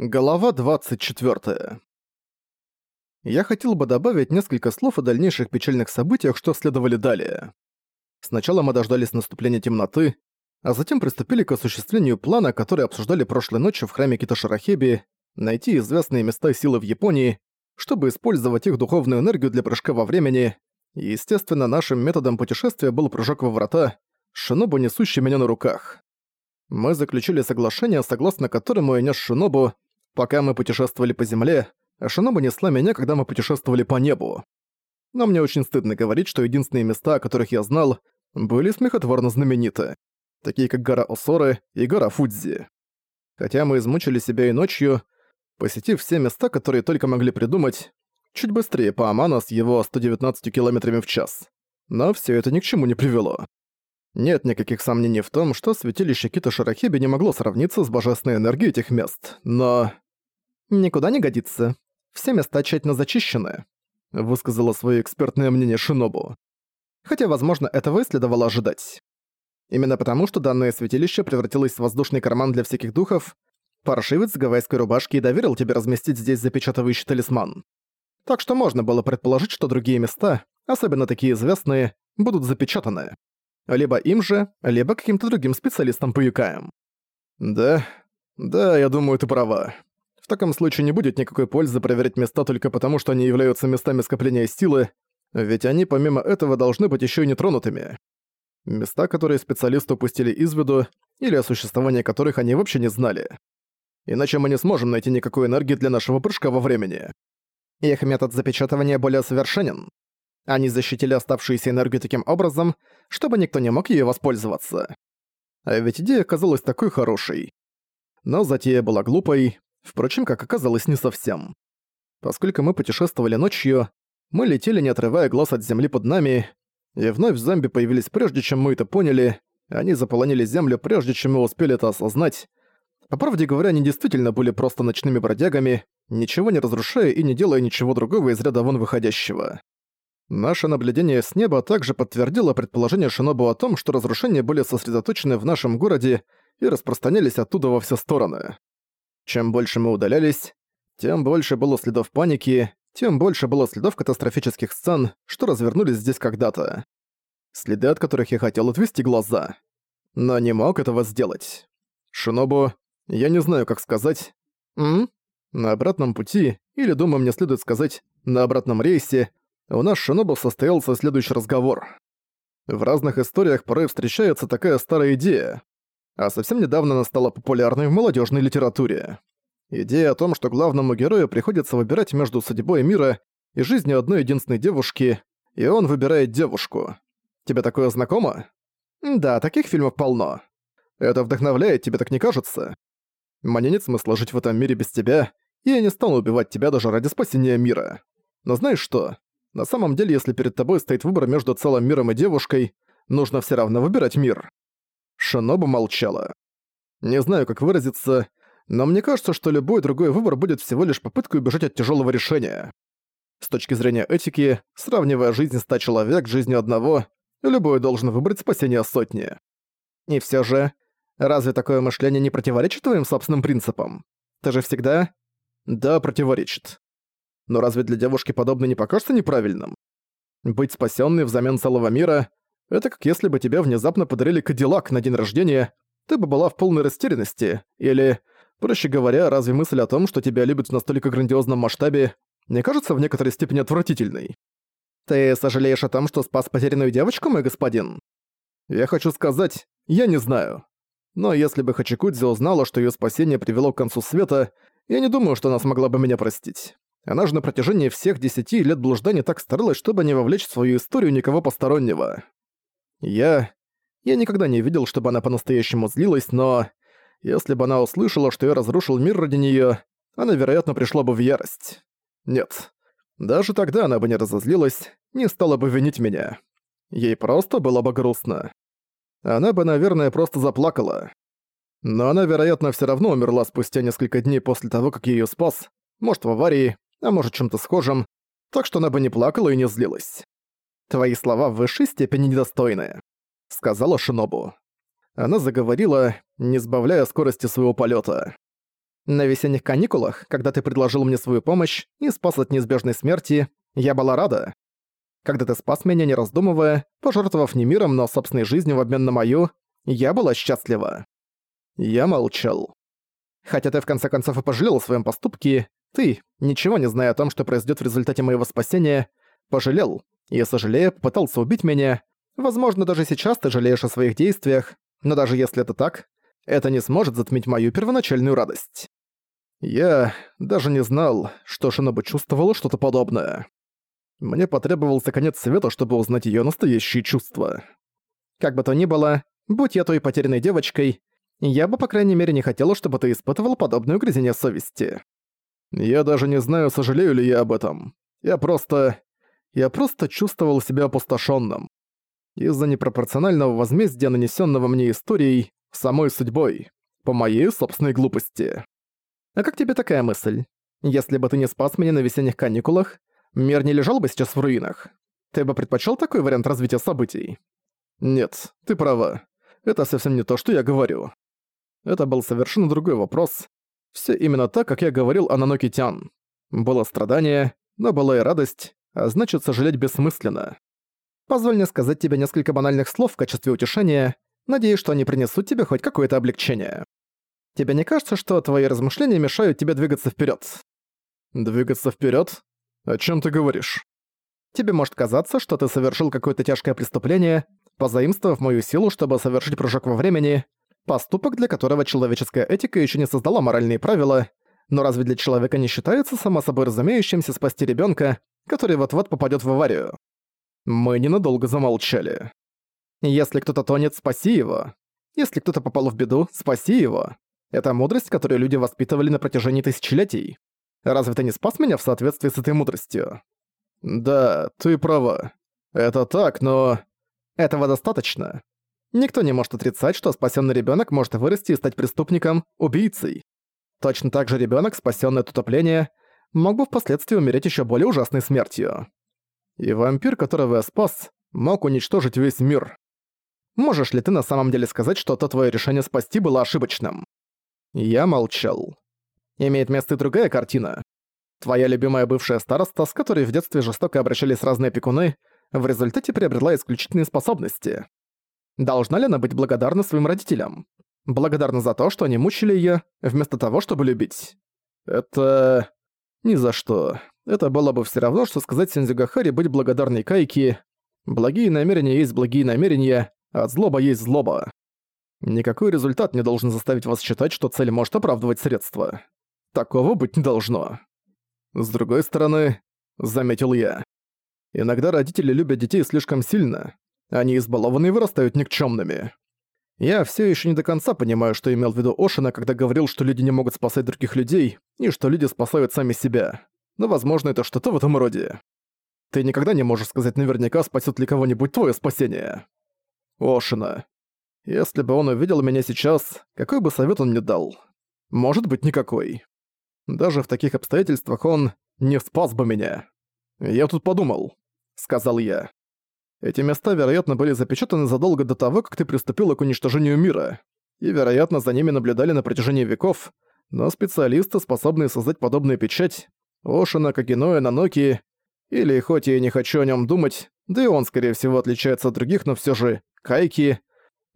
Глава 24. Я хотел бы добавить несколько слов о дальнейших печальных событиях, что следовали далее. Сначала мы дождались наступления темноты, а затем приступили к осуществлению плана, который обсуждали прошлой ночью в храме Китошарахеби, найти известные места силы в Японии, чтобы использовать их духовную энергию для прыжка во времени, естественно, нашим методом путешествия был прыжок во врата, Шинобу, несущий меня на руках. Мы заключили соглашение, согласно которому я нес Шинобу, пока мы путешествовали по земле, Шиноба несла меня, когда мы путешествовали по небу. Но мне очень стыдно говорить, что единственные места, о которых я знал, были смехотворно знамениты, такие как гора Осоры и гора Фудзи. Хотя мы измучили себя и ночью, посетив все места, которые только могли придумать, чуть быстрее по Амана с его 119 км в час. Но все это ни к чему не привело. Нет никаких сомнений в том, что святилище Кита Шарахиби не могло сравниться с божественной энергией этих мест, но... «Никуда не годится. Все места тщательно зачищены», — высказала свое экспертное мнение Шинобу. Хотя, возможно, этого и следовало ожидать. Именно потому, что данное святилище превратилось в воздушный карман для всяких духов, паршивец в гавайской рубашке и доверил тебе разместить здесь запечатывающий талисман. Так что можно было предположить, что другие места, особенно такие известные, будут запечатаны. Либо им же, либо каким-то другим специалистам по юкаям. Да, да, я думаю, ты права. В таком случае не будет никакой пользы проверять места только потому, что они являются местами скопления силы, ведь они помимо этого должны быть еще и нетронутыми. Места, которые специалисты упустили из виду, или о существовании которых они вообще не знали. Иначе мы не сможем найти никакой энергии для нашего прыжка во времени. Их метод запечатывания более совершенен. Они защитили оставшуюся энергию таким образом, чтобы никто не мог ею воспользоваться. А ведь идея казалась такой хорошей. Но затея была глупой, Впрочем, как оказалось, не совсем. Поскольку мы путешествовали ночью, мы летели, не отрывая глаз от земли под нами, и вновь зомби появились прежде, чем мы это поняли, они заполонили землю, прежде чем мы успели это осознать. По правде говоря, они действительно были просто ночными бродягами, ничего не разрушая и не делая ничего другого из ряда вон выходящего. Наше наблюдение с неба также подтвердило предположение Шинобу о том, что разрушения были сосредоточены в нашем городе и распространялись оттуда во все стороны. Чем больше мы удалялись, тем больше было следов паники, тем больше было следов катастрофических сцен, что развернулись здесь когда-то. Следы, от которых я хотел отвести глаза. Но не мог этого сделать. Шинобу, я не знаю, как сказать. М? На обратном пути, или, думаю, мне следует сказать, на обратном рейсе, у нас с Шинобу состоялся следующий разговор. В разных историях порой встречается такая старая идея, а совсем недавно она стала популярной в молодежной литературе. Идея о том, что главному герою приходится выбирать между судьбой мира и жизнью одной единственной девушки, и он выбирает девушку. Тебе такое знакомо? Да, таких фильмов полно. Это вдохновляет, тебе так не кажется? Мне нет смысла жить в этом мире без тебя, и я не стану убивать тебя даже ради спасения мира. Но знаешь что? На самом деле, если перед тобой стоит выбор между целым миром и девушкой, нужно все равно выбирать мир. Шиноба молчала. Не знаю, как выразиться, но мне кажется, что любой другой выбор будет всего лишь попыткой убежать от тяжелого решения. С точки зрения этики, сравнивая жизнь ста человек с жизнью одного, любой должен выбрать спасение сотни. И все же, разве такое мышление не противоречит твоим собственным принципам? Ты же всегда... Да, противоречит. Но разве для девушки подобное не покажется неправильным? Быть спасенной взамен целого мира это как если бы тебе внезапно подарили Кадиллак на день рождения, ты бы была в полной растерянности, или, проще говоря, разве мысль о том, что тебя любят в настолько грандиозном масштабе, не кажется в некоторой степени отвратительной? Ты сожалеешь о том, что спас потерянную девочку, мой господин? Я хочу сказать, я не знаю. Но если бы Хачикудзи узнала, что её спасение привело к концу света, я не думаю, что она смогла бы меня простить. Она же на протяжении всех десяти лет блужданий так старалась, чтобы не вовлечь в свою историю никого постороннего. Я... Я никогда не видел, чтобы она по-настоящему злилась, но... Если бы она услышала, что я разрушил мир ради неё, она, вероятно, пришла бы в ярость. Нет. Даже тогда она бы не разозлилась, не стала бы винить меня. Ей просто было бы грустно. Она бы, наверное, просто заплакала. Но она, вероятно, всё равно умерла спустя несколько дней после того, как я её спас, может, в аварии, а может, чем-то схожем, так что она бы не плакала и не злилась. Твои слова в высшей степени недостойны», — сказала Шинобу. Она заговорила, не сбавляя скорости своего полета. На весенних каникулах, когда ты предложил мне свою помощь и спас от неизбежной смерти, я была рада. Когда ты спас меня, не раздумывая, пожертвовав не миром, но собственной жизнью в обмен на мою, я была счастлива. Я молчал. Хотя ты в конце концов и пожалел о своем поступке, ты, ничего не зная о том, что произойдет в результате моего спасения, пожалел, и, сожалея, попытался убить меня. Возможно, даже сейчас ты жалеешь о своих действиях, но даже если это так, это не сможет затмить мою первоначальную радость. Я даже не знал, что Шиноба чувствовала что-то подобное. Мне потребовался конец света, чтобы узнать её настоящие чувства. Как бы то ни было, будь я той потерянной девочкой, я бы, по крайней мере, не хотела, чтобы ты испытывал подобное угрызение совести. Я даже не знаю, сожалею ли я об этом. Я просто... Я просто чувствовал себя опустошённым. Из-за непропорционального возмездия, нанесённого мне историей, самой судьбой, по моей собственной глупости. А как тебе такая мысль? Если бы ты не спас меня на весенних каникулах, мир не лежал бы сейчас в руинах. Ты бы предпочел такой вариант развития событий? Нет, ты права. Это совсем не то, что я говорю. Это был совершенно другой вопрос. Все именно так, как я говорил о Наноки Тян. Было страдание, но была и радость, а значит, сожалеть бессмысленно. Позволь мне сказать тебе несколько банальных слов в качестве утешения, надеюсь, что они принесут тебе хоть какое-то облегчение. Тебе не кажется, что твои размышления мешают тебе двигаться вперед? Двигаться вперед? О чем ты говоришь? Тебе может казаться, что ты совершил какое-то тяжкое преступление, позаимствовав мою силу, чтобы совершить прыжок во времени, поступок, для которого человеческая этика еще не создала моральные правила, но разве для человека не считается само собой разумеющимся спасти ребенка, который вот-вот попадет в аварию? Мы ненадолго замолчали. Если кто-то тонет, спаси его. Если кто-то попал в беду, спаси его. Это мудрость, которую люди воспитывали на протяжении тысячелетий. Разве ты не спас меня в соответствии с этой мудростью? Да, ты права. Это так, но... Этого достаточно. Никто не может отрицать, что спасенный ребенок может вырасти и стать преступником, убийцей. Точно так же ребенок, спасенный от утопления, мог бы впоследствии умереть еще более ужасной смертью. И вампир, которого я спас, мог уничтожить весь мир. Можешь ли ты на самом деле сказать, что то твое решение спасти было ошибочным? Я молчал. Имеет место и другая картина. Твоя любимая бывшая староста, с которой в детстве жестоко обращались разные опекуны, в результате приобрела исключительные способности. Должна ли она быть благодарна своим родителям? Благодарна за то, что они мучили её, вместо того, чтобы любить? Это... Ни за что. Это было бы всё равно, что сказать Сензюгахари быть благодарной Кайки. Благие намерения есть благие намерения, а злоба есть злоба. Никакой результат не должен заставить вас считать, что цель может оправдывать средства. Такого быть не должно. С другой стороны, заметил я, иногда родители любят детей слишком сильно. Они избалованные вырастают никчемными. Я все еще не до конца понимаю, что имел в виду Ошина, когда говорил, что люди не могут спасать других людей, и что люди спасают сами себя. Но, возможно, это что-то в этом роде. Ты никогда не можешь сказать наверняка, спасет ли кого-нибудь твое спасение. Ошина. Если бы он увидел меня сейчас, какой бы совет он мне дал? Может быть, никакой. Даже в таких обстоятельствах он не спас бы меня. «Я тут подумал», — сказал я. «Эти места, вероятно, были запечатаны задолго до того, как ты приступила к уничтожению мира, и, вероятно, за ними наблюдали на протяжении веков, но специалисты, способные создать подобную печать, Ошина, Кагиноя, Наноки, или хоть я и не хочу о нем думать, да и он, скорее всего, отличается от других, но все же Кайки,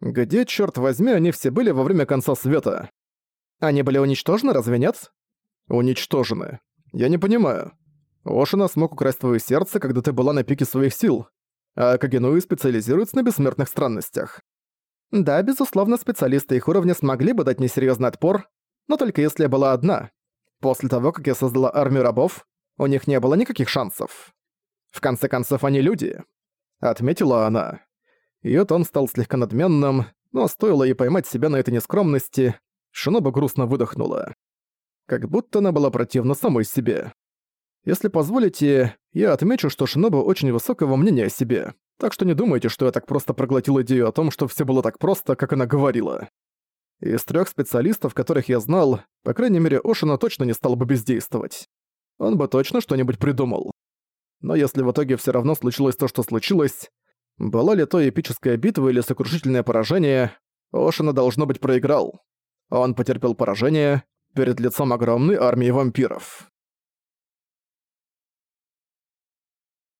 где, черт возьми, они все были во время конца света? Они были уничтожены, разве нет? Уничтожены. Я не понимаю. Ошина смог украсть твое сердце, когда ты была на пике своих сил, а Кагенуи специализируется на бессмертных странностях. Да, безусловно, специалисты их уровня смогли бы дать несерьезный отпор, но только если я была одна. После того, как я создала армию рабов, у них не было никаких шансов. В конце концов, они люди. Отметила она. Её тон стал слегка надменным, но стоило ей поймать себя на этой нескромности, Шиноба грустно выдохнула. Как будто она была противна самой себе. Если позволите, я отмечу, что Шиноба очень высокого мнения о себе, так что не думайте, что я так просто проглотил идею о том, что всё было так просто, как она говорила. Из трёх специалистов, которых я знал, по крайней мере, Ошина точно не стал бы бездействовать. Он бы точно что-нибудь придумал. Но если в итоге всё равно случилось то, что случилось, была ли то эпическая битва или сокрушительное поражение, Ошина, должно быть, проиграл. Он потерпел поражение, перед лицом огромной армии вампиров.